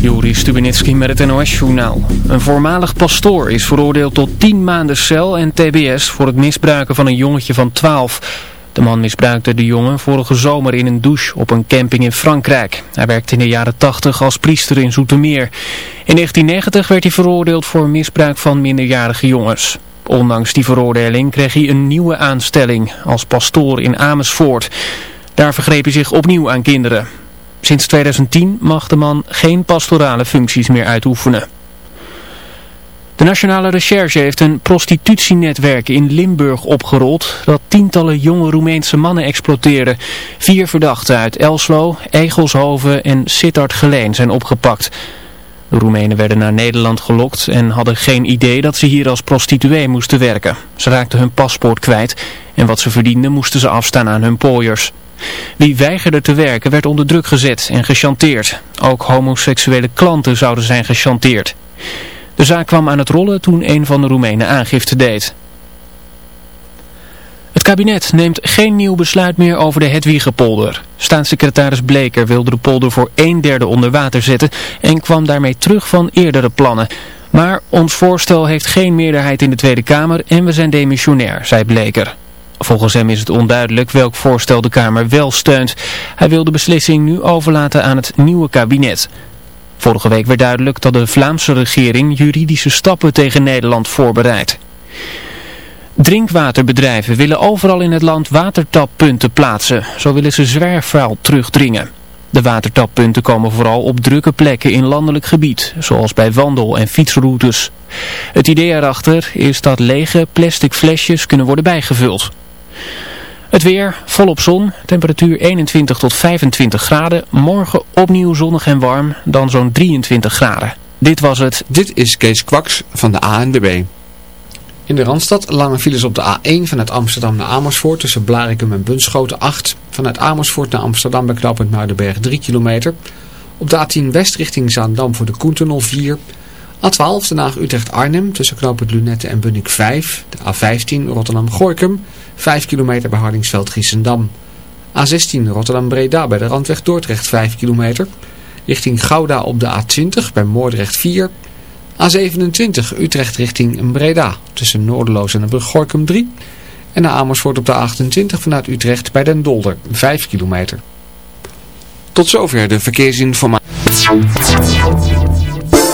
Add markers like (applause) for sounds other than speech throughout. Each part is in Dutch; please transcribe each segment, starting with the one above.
Juri Stubenitski met het NOS-journaal. Een voormalig pastoor is veroordeeld tot 10 maanden cel en tbs voor het misbruiken van een jongetje van 12. De man misbruikte de jongen vorige zomer in een douche op een camping in Frankrijk. Hij werkte in de jaren 80 als priester in Zoetermeer. In 1990 werd hij veroordeeld voor misbruik van minderjarige jongens. Ondanks die veroordeling kreeg hij een nieuwe aanstelling als pastoor in Amersfoort. Daar vergreep hij zich opnieuw aan kinderen. Sinds 2010 mag de man geen pastorale functies meer uitoefenen. De Nationale Recherche heeft een prostitutienetwerk in Limburg opgerold dat tientallen jonge Roemeense mannen exploiteerde. Vier verdachten uit Elslo, Egelshoven en Sittard-Geleen zijn opgepakt. De Roemenen werden naar Nederland gelokt en hadden geen idee dat ze hier als prostituee moesten werken. Ze raakten hun paspoort kwijt en wat ze verdienden moesten ze afstaan aan hun pooiers. Wie weigerde te werken werd onder druk gezet en gechanteerd. Ook homoseksuele klanten zouden zijn gechanteerd. De zaak kwam aan het rollen toen een van de Roemenen aangifte deed. Het kabinet neemt geen nieuw besluit meer over de Hedwiegepolder. Staatssecretaris Bleker wilde de polder voor een derde onder water zetten en kwam daarmee terug van eerdere plannen. Maar ons voorstel heeft geen meerderheid in de Tweede Kamer en we zijn demissionair, zei Bleker. Volgens hem is het onduidelijk welk voorstel de Kamer wel steunt. Hij wil de beslissing nu overlaten aan het nieuwe kabinet. Vorige week werd duidelijk dat de Vlaamse regering juridische stappen tegen Nederland voorbereidt. Drinkwaterbedrijven willen overal in het land watertappunten plaatsen. Zo willen ze zwerfvuil terugdringen. De watertappunten komen vooral op drukke plekken in landelijk gebied, zoals bij wandel- en fietsroutes. Het idee erachter is dat lege plastic flesjes kunnen worden bijgevuld. Het weer, volop zon, temperatuur 21 tot 25 graden. Morgen opnieuw zonnig en warm, dan zo'n 23 graden. Dit was het. Dit is Kees Kwaks van de ANWB. In de Randstad lange files op de A1 vanuit Amsterdam naar Amersfoort tussen Blarikum en Bunschoten 8. Vanuit Amersfoort naar Amsterdam bij knooppunt Muidenberg 3 kilometer. Op de A10 West richting Zaandam voor de Koentunnel 4. A12 Den Haag Utrecht Arnhem tussen knooppunt Lunette en Bunnik 5. De A15 Rotterdam Gorkum 5 kilometer bij Hardingsveld Giessendam. A16 Rotterdam Breda bij de Randweg Dordrecht 5 kilometer. Richting Gouda op de A20 bij Moordrecht 4 A27 Utrecht richting Breda tussen Noorderloos en de brug Gorkum 3. En naar Amersfoort op de 28 vanuit Utrecht bij Den Dolder 5 kilometer. Tot zover de verkeersinformatie.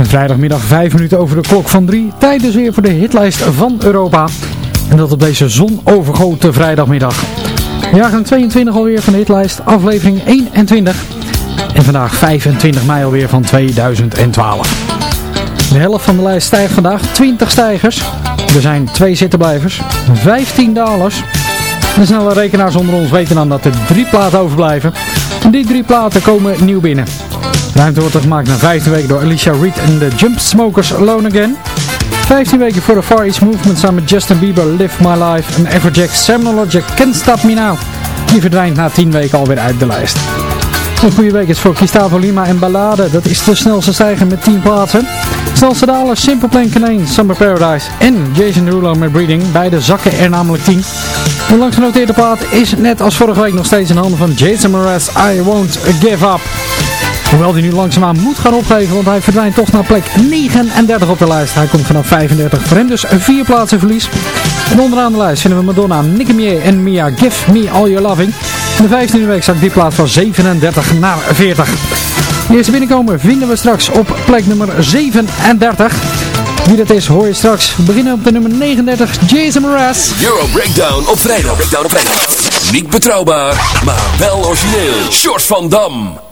Vrijdagmiddag 5 minuten over de klok van 3. Tijd dus weer voor de hitlijst van Europa. En dat op deze zonovergoten vrijdagmiddag. Jaargang 22 alweer van de hitlijst, aflevering 21. En vandaag 25 mei alweer van 2012. De helft van de lijst stijgt vandaag, 20 stijgers. Er zijn twee zittenblijvers, 15 dalers. De snelle rekenaars onder ons weten dan dat er drie platen overblijven. En die drie platen komen nieuw binnen. Ruimte wordt gemaakt na 15 weken door Alicia Reed en de Jump Smokers Alone Again. 15 weken voor de Far East Movement samen met Justin Bieber, Live My Life en Everjack Seminologic Can't Stop Me Now. Die verdwijnt na 10 weken alweer uit de lijst. Een goede week is voor Gustavo Lima en Ballade. Dat is de snelste stijger met 10 plaatsen. Snelste daler Simple Plan Canaan, Summer Paradise en Jason Derulo met Breeding. Beide zakken er namelijk 10. De langst genoteerde plaat is net als vorige week nog steeds in handen van Jason Mraz. I Won't Give Up. Hoewel hij nu langzaamaan moet gaan opgeven, want hij verdwijnt toch naar plek 39 op de lijst. Hij komt vanaf 35, voor hem dus vier plaatsen verlies. En onderaan de lijst vinden we Madonna, Nicky Mier en Mia Give Me All Your Loving. In de 15e week zakt die plaats van 37 naar 40. De eerste binnenkomen vinden we straks op plek nummer 37. Wie dat is hoor je straks. We beginnen op de nummer 39, Jason Mraz. Euro Breakdown op vrijdag. Breakdown op vrijdag. Niet betrouwbaar, maar wel origineel. Short van Dam.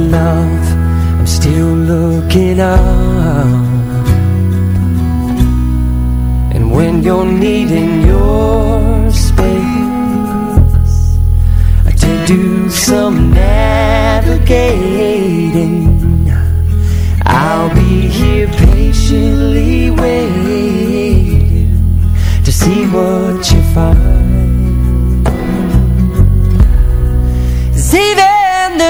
love. I'm still looking up. And when you're needing your space, I to do some navigating, I'll be here patiently waiting to see what you find.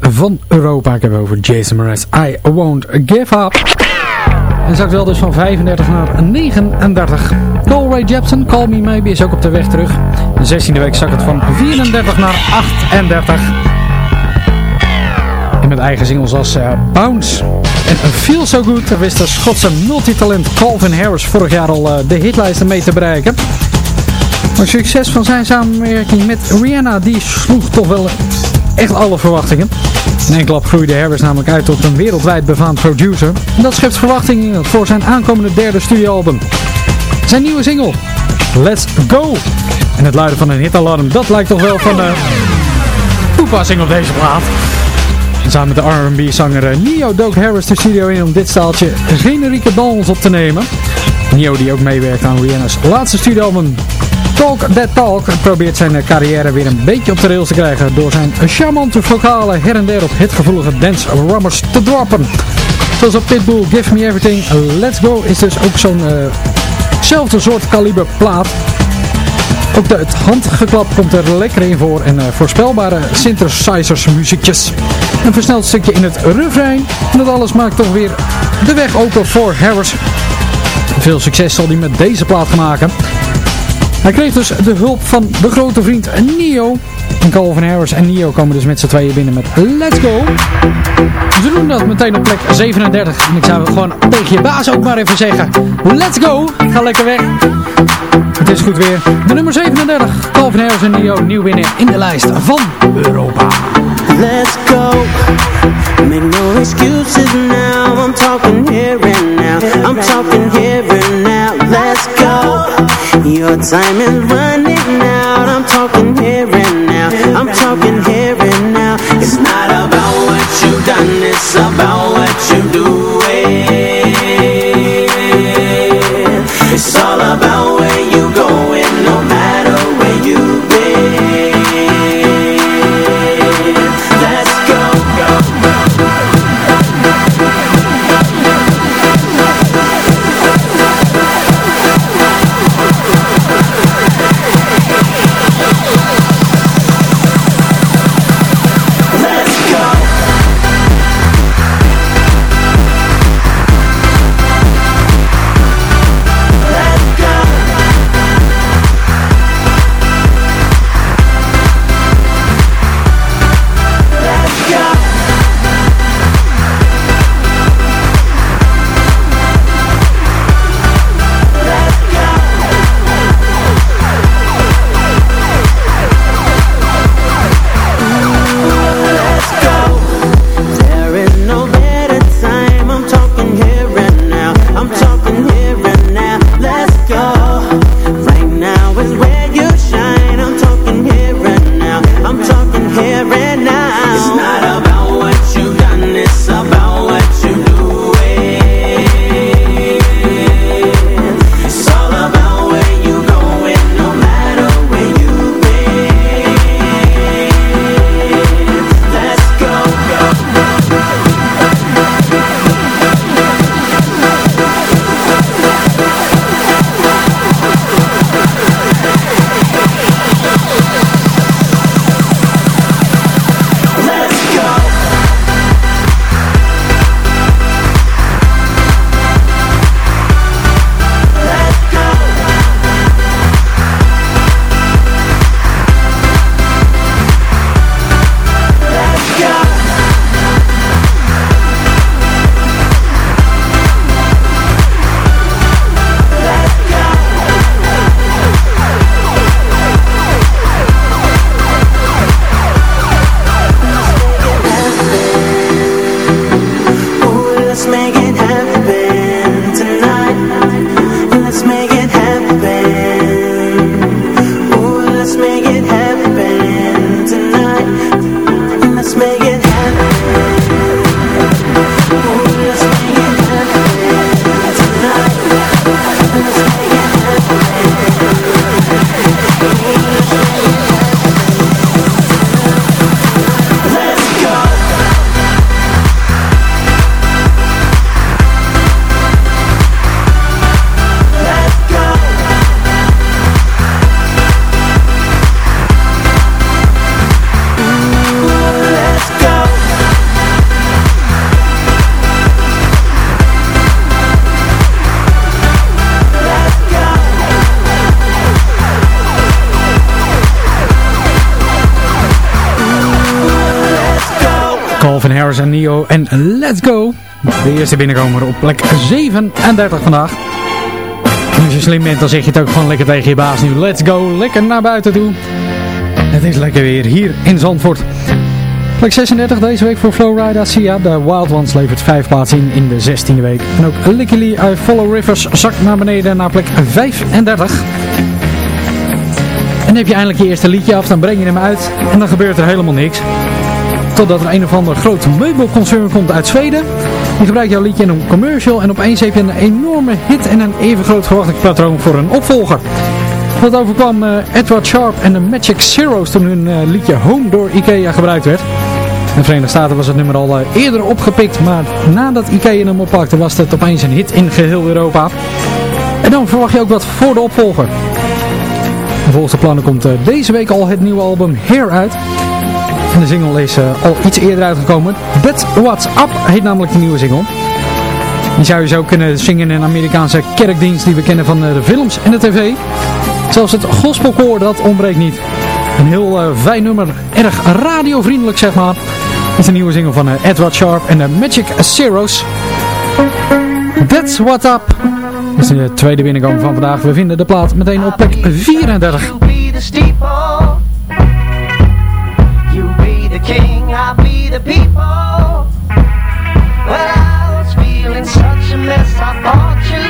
Van Europa. Ik heb over Jason Mraz. I Won't Give Up. En zakt wel dus van 35 naar 39. Cole Ray Jepsen, Call Me Maybe, is ook op de weg terug. De 16e week zakt het van 34 naar 38. En met eigen singles als uh, Bounce en Feel So Good wist de Schotse multitalent Calvin Harris vorig jaar al uh, de hitlijsten mee te bereiken. Maar succes van zijn samenwerking met Rihanna, die sloeg toch wel echt alle verwachtingen. In één klap groeide Harris namelijk uit tot een wereldwijd befaamd producer. En dat schept verwachtingen voor zijn aankomende derde studioalbum. Zijn nieuwe single, Let's Go. En het luiden van een hitalarm, dat lijkt toch wel van toepassing op deze plaat. En samen met de R&B-zanger Neo dook Harris de studio in om dit staaltje generieke dans op te nemen. Neo die ook meewerkt aan Rihanna's laatste studioalbum Talk That Talk probeert zijn carrière weer een beetje op de rails te krijgen door zijn charmante vocalen her en der op hitgevoelige dance rummers te droppen. Zoals op Pitbull Give Me Everything Let's Go is dus ook zo'n uh, soort kaliber plaat. Ook de, het handgeklap komt er lekker in voor en uh, voorspelbare synthesizers muziekjes. Een versneld stukje in het refrein en dat alles maakt toch weer de weg open voor Harris. Veel succes zal hij met deze plaat maken. Hij kreeg dus de hulp van de grote vriend Neo. En Calvin Harris en Neo komen dus met z'n tweeën binnen met Let's Go. Ze doen dat meteen op plek 37. En ik zou gewoon tegen je baas ook maar even zeggen. Let's go. Ga lekker weg. Het is goed weer. De nummer 37. Calvin Harris en Neo nieuw winnen in de lijst van Europa. Let's go. Make no excuses now. I'm talking here and now. I'm talking here and now. Your time is running out. I'm talking here and now. I'm talking here and now. It's not about what you've done. It's about what you do. En Let's Go. De eerste binnenkomer op plek 37 vandaag. Als je slim bent, dan zeg je het ook gewoon lekker tegen je baas nu. Let's go, lekker naar buiten toe. Het is lekker weer hier in Zandvoort. Plek 36 deze week voor Flowrider Sia. De Wild Ones levert 5 plaatsen in in de 16e week. En ook Licky Lee uit Follow Rivers zakt naar beneden naar plek 35. En heb je eindelijk je eerste liedje af, dan breng je hem uit en dan gebeurt er helemaal niks. Totdat er een of ander groot meubelconcern komt uit Zweden. Die gebruikt jouw liedje in een commercial en opeens heb je een enorme hit en een even groot verwachtingspatroon voor een opvolger. Wat overkwam uh, Edward Sharp en de Magic Zeros toen hun uh, liedje Home door Ikea gebruikt werd. In de Verenigde Staten was het nummer al uh, eerder opgepikt, maar nadat Ikea hem oppakte was het opeens een hit in geheel Europa. En dan verwacht je ook wat voor de opvolger. Volgens de plannen komt deze week al het nieuwe album Hair uit. De single is al iets eerder uitgekomen. That's What's Up heet namelijk de nieuwe single. Die zou je zo kunnen zingen in een Amerikaanse kerkdienst die we kennen van de films en de tv. Zelfs het gospelkoor, dat ontbreekt niet. Een heel uh, fijn nummer, erg radiovriendelijk zeg maar. is een nieuwe single van Edward Sharp en de Magic Zeros. That's What Up. Dat is de tweede binnenkomen van vandaag. We vinden de plaat meteen op plek 34. You. You king, I'll be the people. Well, I was feeling such a mess, I thought you'd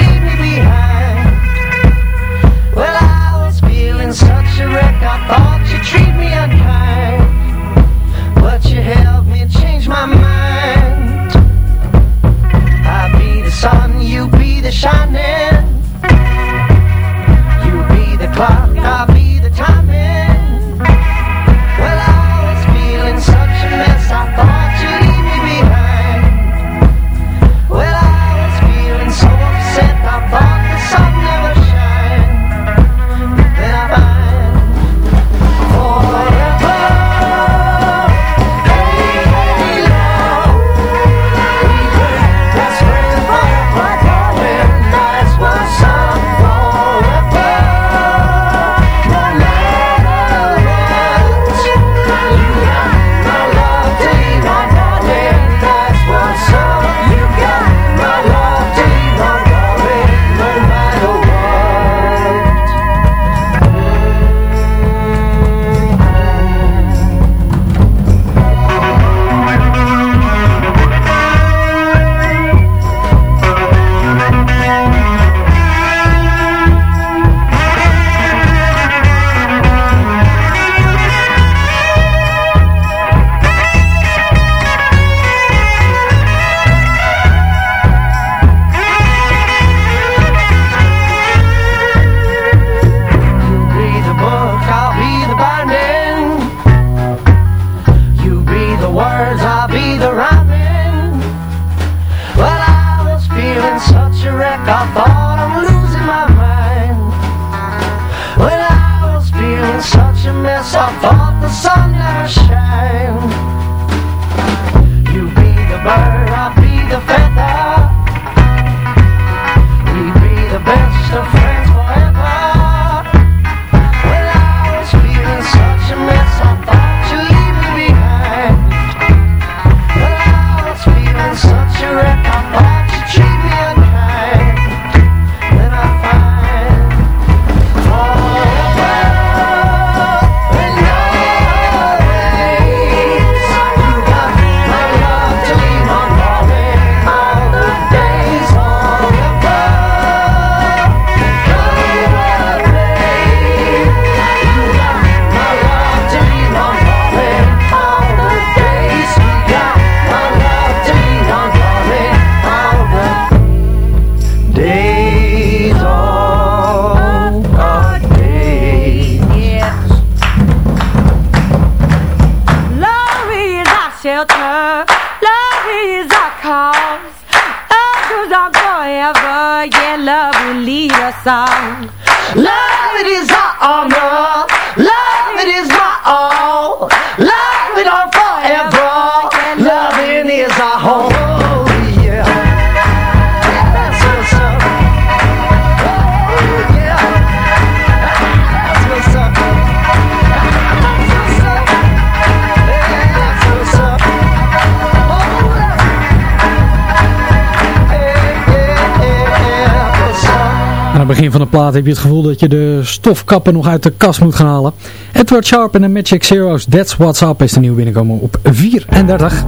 begin van de plaat heb je het gevoel dat je de stofkappen nog uit de kast moet gaan halen. Edward Sharp en de Magic Zero's That's What's Up is de nieuw binnenkomen op 34.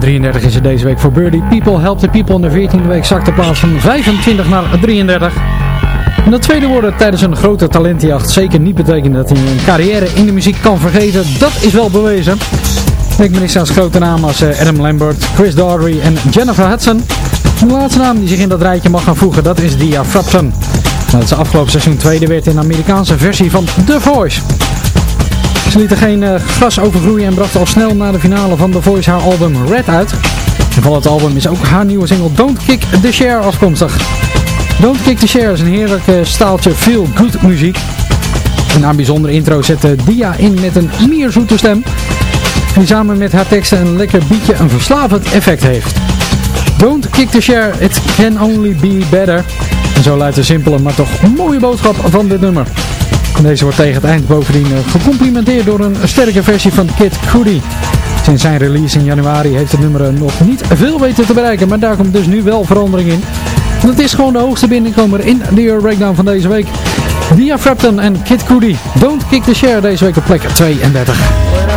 33 is het deze week voor Birdie. People Help the People in de 14e week zakt de plaats van 25 naar 33. En dat tweede worden tijdens een grote talentenjacht zeker niet betekent dat hij een carrière in de muziek kan vergeten. Dat is wel bewezen. Denk maar eens aan grote namen als eh, Adam Lambert, Chris Daughtry en Jennifer Hudson. De laatste naam die zich in dat rijtje mag gaan voegen, dat is Dia Frapton. Dat ze afgelopen seizoen tweede werd in de Amerikaanse versie van The Voice. Ze liet er geen uh, gras overgroeien en bracht al snel na de finale van The Voice haar album Red uit. En van het album is ook haar nieuwe single Don't Kick the Share afkomstig. Don't Kick the Share is een heerlijk staaltje feel good muziek. En na een bijzondere intro zet Dia in met een mierzoete stem. Die samen met haar teksten een lekker beatje een verslavend effect heeft. Don't kick the share, it can only be better. En zo luidt de simpele, maar toch mooie boodschap van dit nummer. deze wordt tegen het eind bovendien eh, gecomplimenteerd door een sterke versie van Kid Cudi. Sinds zijn release in januari heeft het nummer nog niet veel weten te bereiken, maar daar komt dus nu wel verandering in. Dat is gewoon de hoogste binnenkomer in de Breakdown van deze week. Dia Frapton en Kid Cudi. Don't kick the share deze week op plek 32.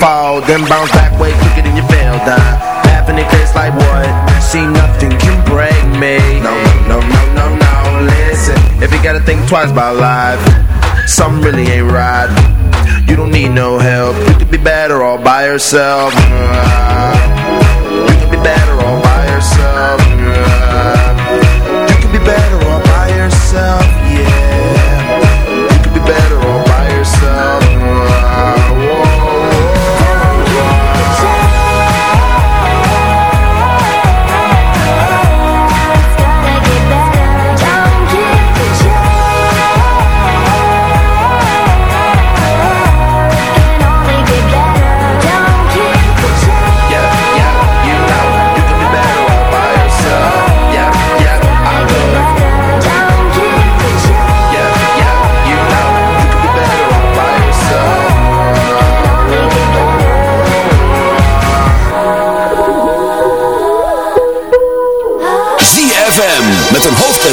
Fall, then bounce back way quicker than you fell down. Uh, laughing in face like what? See nothing can break me. No, no, no, no, no, listen. If you gotta think twice about life, something really ain't right. You don't need no help. You could be better all by yourself. Uh, you could be better all by yourself. Uh, you could be better all by yourself.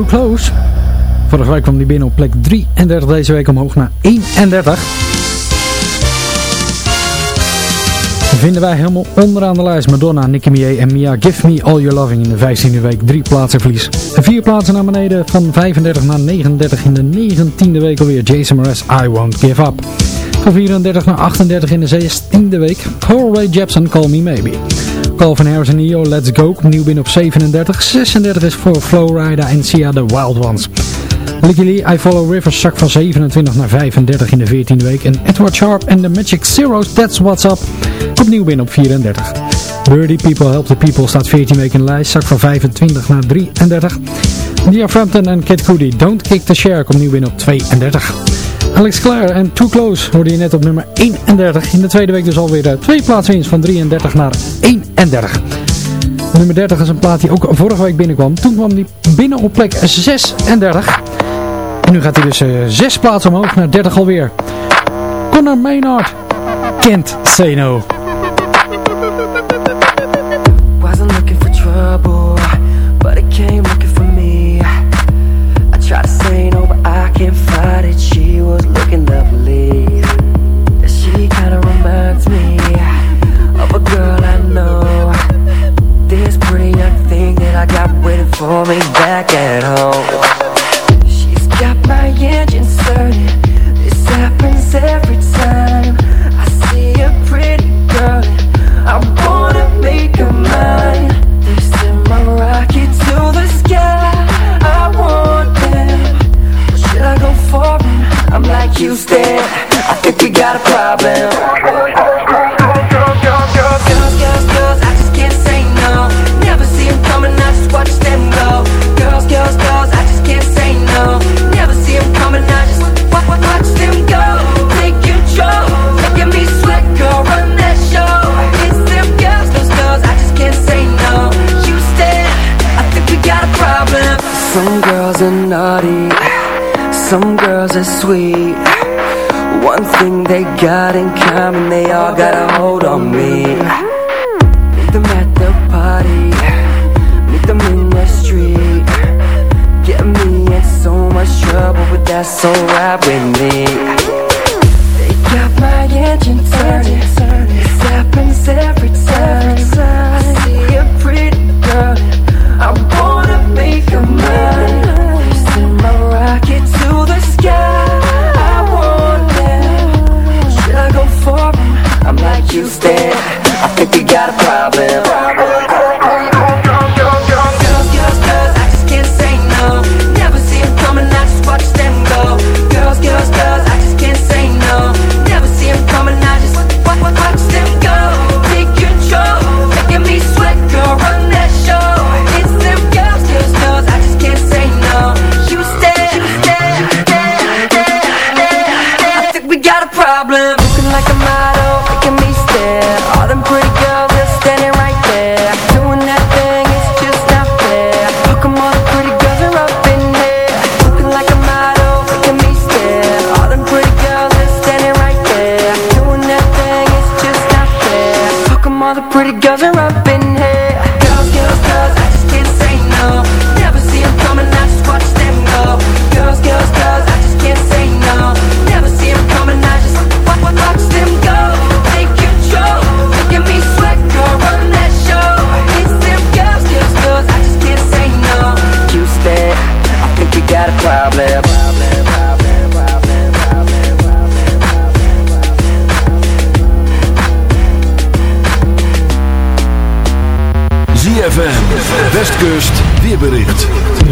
Too Close. Vorige week kwam die binnen op plek 33, deze week omhoog naar 31. vinden wij helemaal onderaan de lijst Madonna, Nicki Minaj en Mia Give Me All Your Loving in de 15e week. Drie plaatsen verlies. En vier plaatsen naar beneden van 35 naar 39 in de 19e week alweer. Jason Mraz, I Won't Give Up. Van 34 naar 38 in de 16e week. Ray Jepsen, Call Me Maybe. Calvin Harris en Neo, Let's Go. Opnieuw binnen op 37. 36 is voor Flowrider en Sia The Wild Ones. Licky I Follow Rivers zak van 27 naar 35 in de 14e week. En Edward Sharp en The Magic Zeros, That's What's Up. Opnieuw binnen op 34. Birdie People Help the People staat 14 weken in de lijst. Zak van 25 naar 33. Nia Frampton en Kid Cudi, Don't Kick the Shark. Opnieuw binnen op 32. Alex Clare en Too Close hoorde je net op nummer 31. In de tweede week dus alweer de twee plaatsen van 33 naar 31. Nummer 30 is een plaat die ook vorige week binnenkwam. Toen kwam die binnen op plek 36. En nu gaat hij dus uh, zes plaatsen omhoog naar 30 alweer. Conor Maynard. Kent Say popping not care.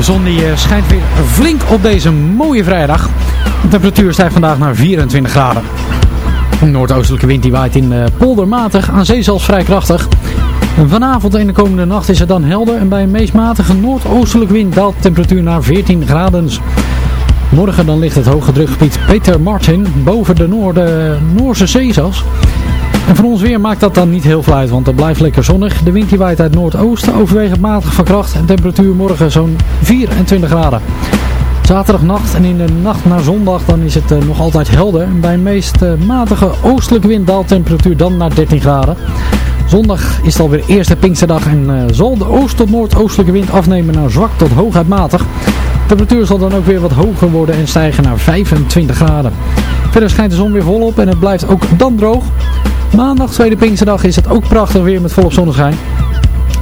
Zon die eh, schijnt weer flink op deze mooie vrijdag. De temperatuur stijgt vandaag naar 24 graden. Een noordoostelijke wind die waait in uh, poldermatig, aan zee zelfs vrij krachtig. Vanavond en de komende nacht is het dan helder en bij een meest matige noordoostelijke wind daalt de temperatuur naar 14 graden. Morgen dan ligt het hoge drukgebied Peter Martin boven de Noorde, Noorse zee zelfs. En voor ons weer maakt dat dan niet heel veel uit, want het blijft lekker zonnig. De wind die waait uit noordoosten, overwegend matig van kracht en temperatuur morgen zo'n 24 graden. Zaterdagnacht en in de nacht naar zondag dan is het uh, nog altijd helder. En bij een meest uh, matige oostelijke wind daalt temperatuur dan naar 13 graden. Zondag is het alweer de eerste Pinksterdag en uh, zal de oost- tot noordoostelijke wind afnemen naar zwak tot hooguit matig. De temperatuur zal dan ook weer wat hoger worden en stijgen naar 25 graden. Verder schijnt de zon weer volop en het blijft ook dan droog. Maandag, tweede Pinksterdag, is het ook prachtig weer met volop zonneschijn.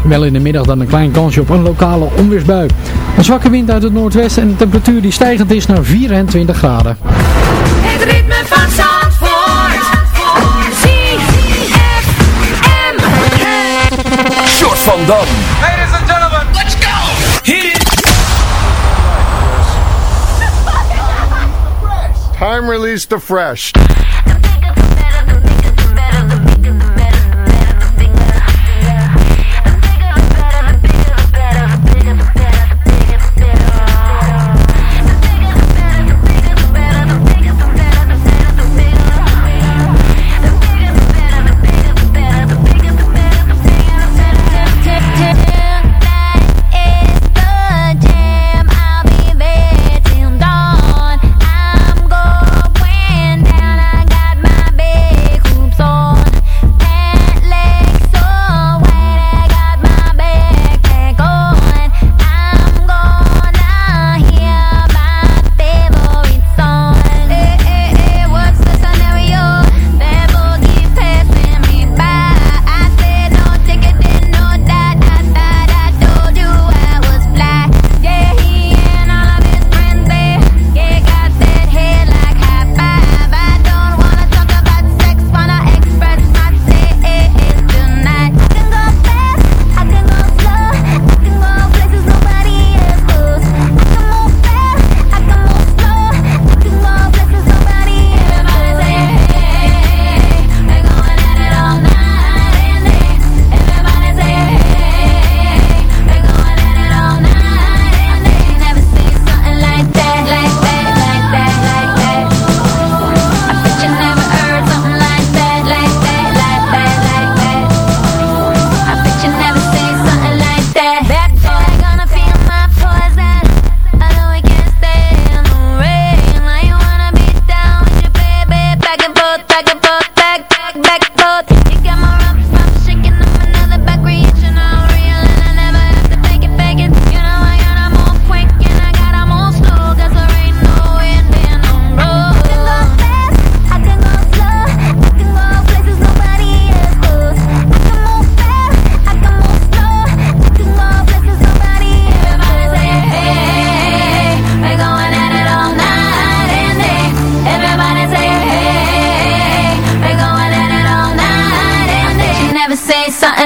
Wel in de middag dan een klein kansje op een lokale onweersbui. Een zwakke wind uit het noordwesten en een temperatuur die stijgend is naar 24 graden. Het ritme van Zandvoort. Van Dam. Ladies and gentlemen. Let's go. Hit it. Time release the fresh.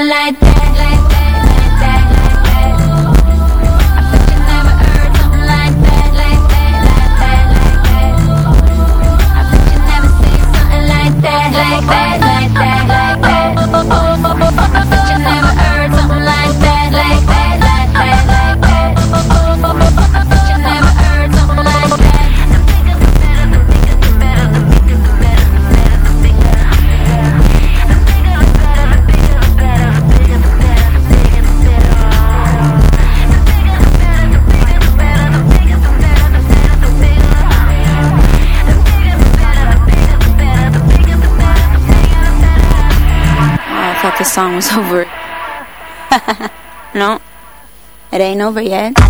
like song was over. (laughs) no, it ain't over yet.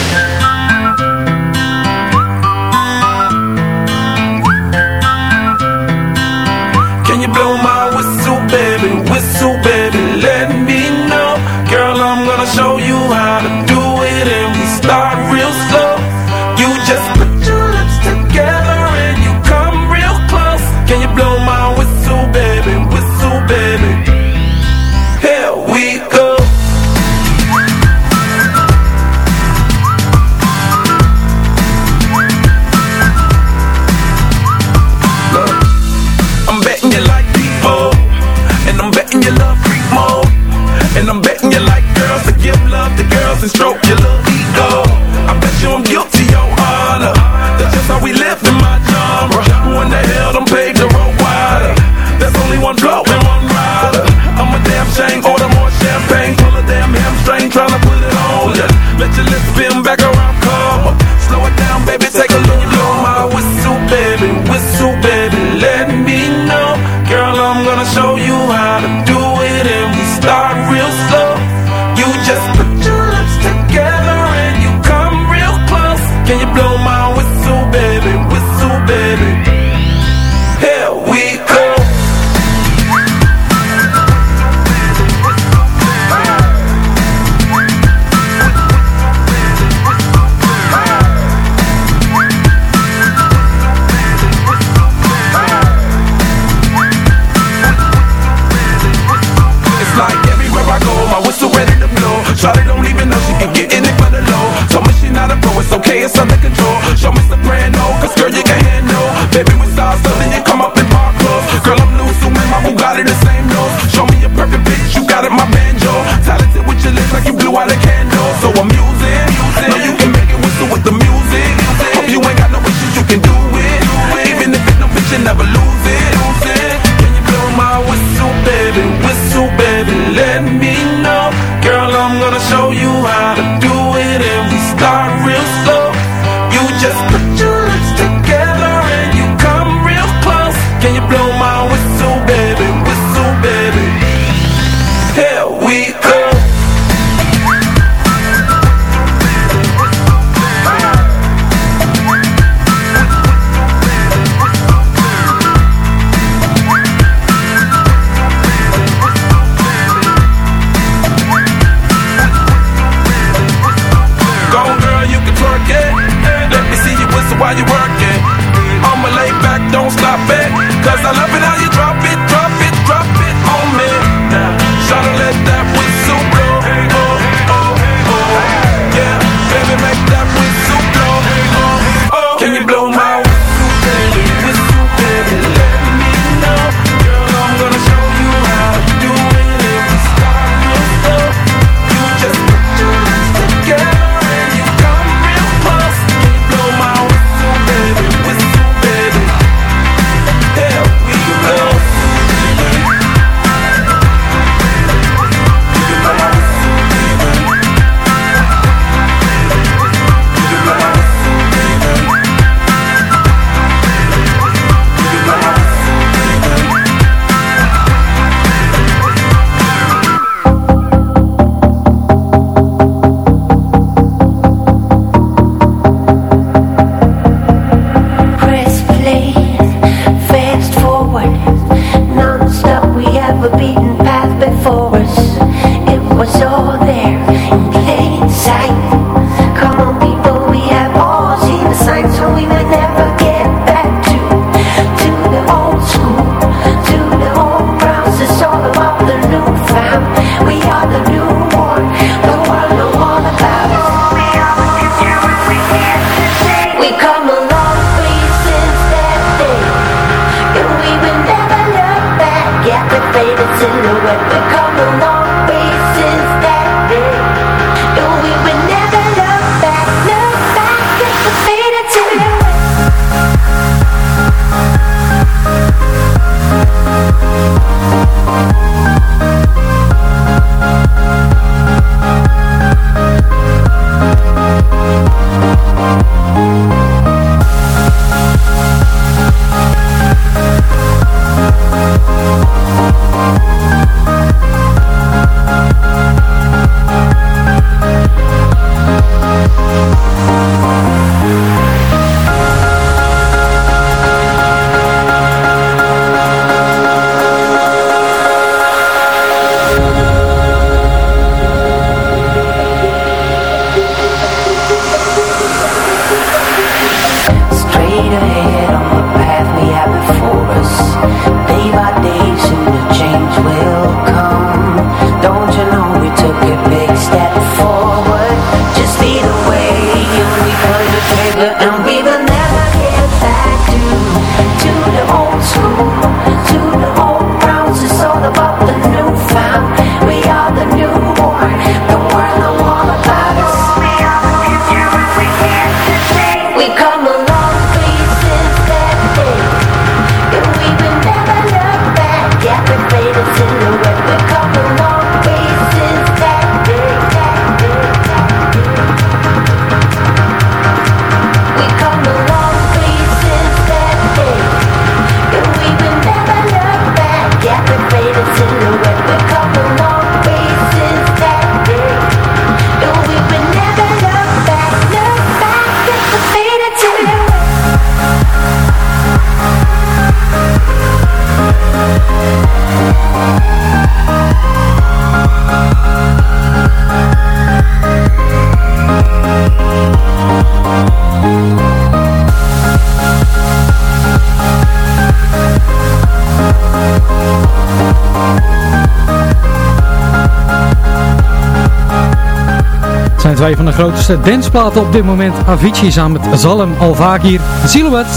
Twee van de grootste dansplaten op dit moment. Avicii samen met Zalem Al Fakir, Silhouette.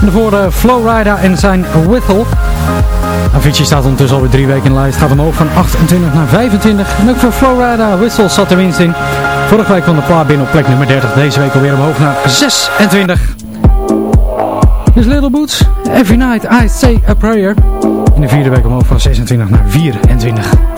En daarvoor uh, Flowrider en zijn Whistle. Avicii staat ondertussen alweer drie weken in de lijst. Gaat omhoog van 28 naar 25. En ook voor Flowrider, Whistle zat er winst in. Vorige week kwam de plaat binnen op plek nummer 30. Deze week alweer omhoog naar 26. Dit is Little Boots. Every night I say a prayer. In de vierde week omhoog van 26 naar 24.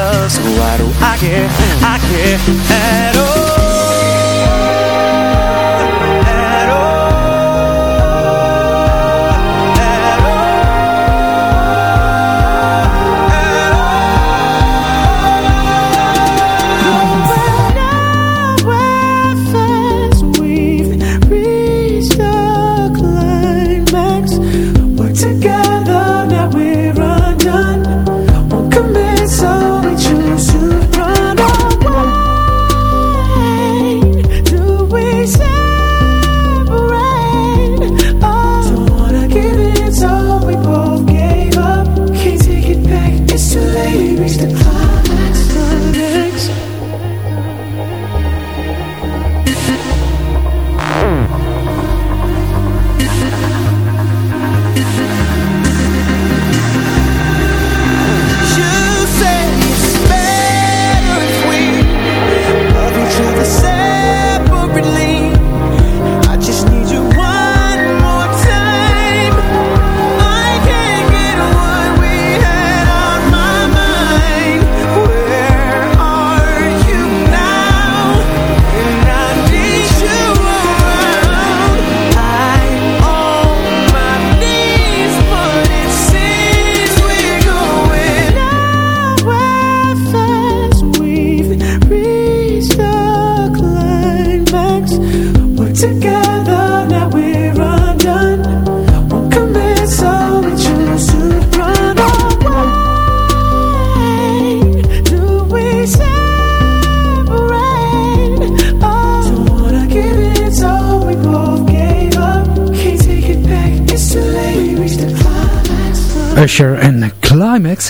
So why do I care? I we the cloud.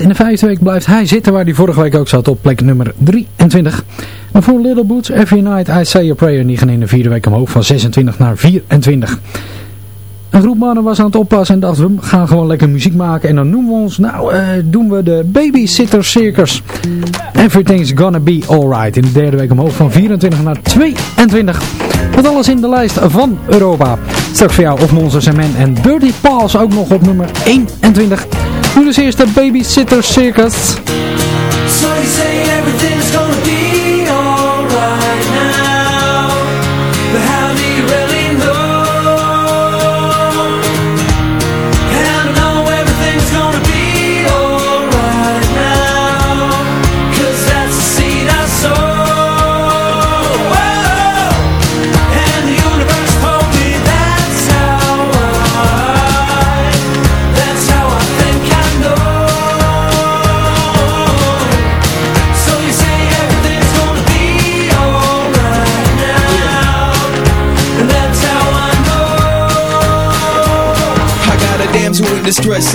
In de vijfde week blijft hij zitten waar hij vorige week ook zat op plek nummer 23. En voor Little Boots, Every Night I Say a Prayer, die gaan in de vierde week omhoog van 26 naar 24. Een groep mannen was aan het oppassen en dacht we gaan gewoon lekker muziek maken. En dan noemen we ons, nou uh, doen we de Babysitter Circus. Everything's Gonna Be Alright. In de derde week omhoog van 24 naar 22. Met alles in de lijst van Europa. Straks voor jou of Monsters and Men en Dirty Paws ook nog op nummer 21. Nu (laughs) dus eerst de Babysitter Circus.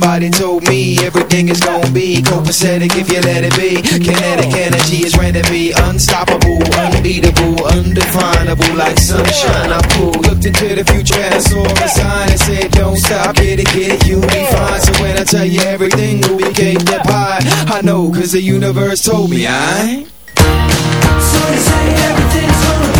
Somebody told me everything is gonna be copacetic if you let it be. Kinetic energy is ready to be unstoppable, unbeatable, undefinable, like sunshine. I pulled, looked into the future and I saw a sign that said, Don't stop, get it, get it, you'll be fine. So when I tell you everything will be cake that pie, I know, cause the universe told me I. So you say everything's gonna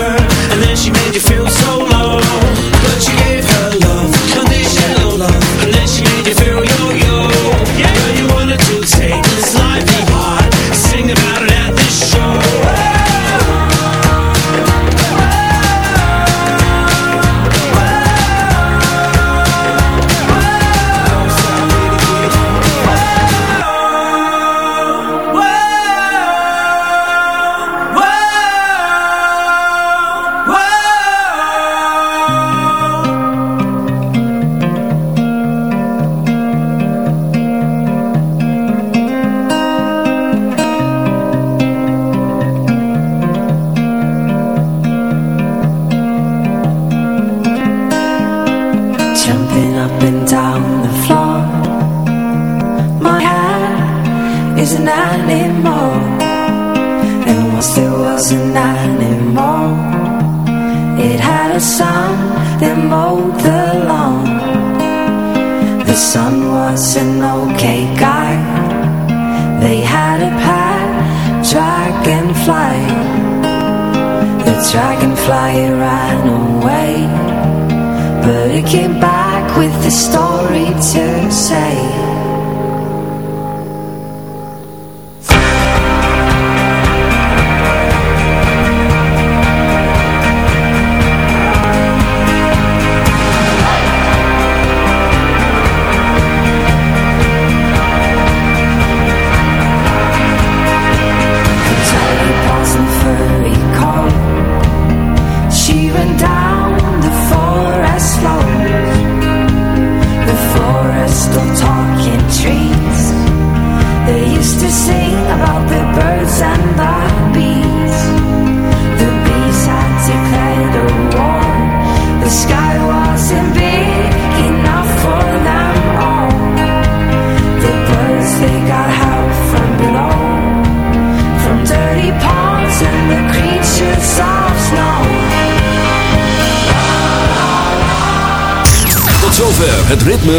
down the floor. My hat is an animal And once there was an animal It had a son that mowed the lawn. The son was an okay guy. They had a pet dragonfly. The dragonfly ran away but it came back with a story to say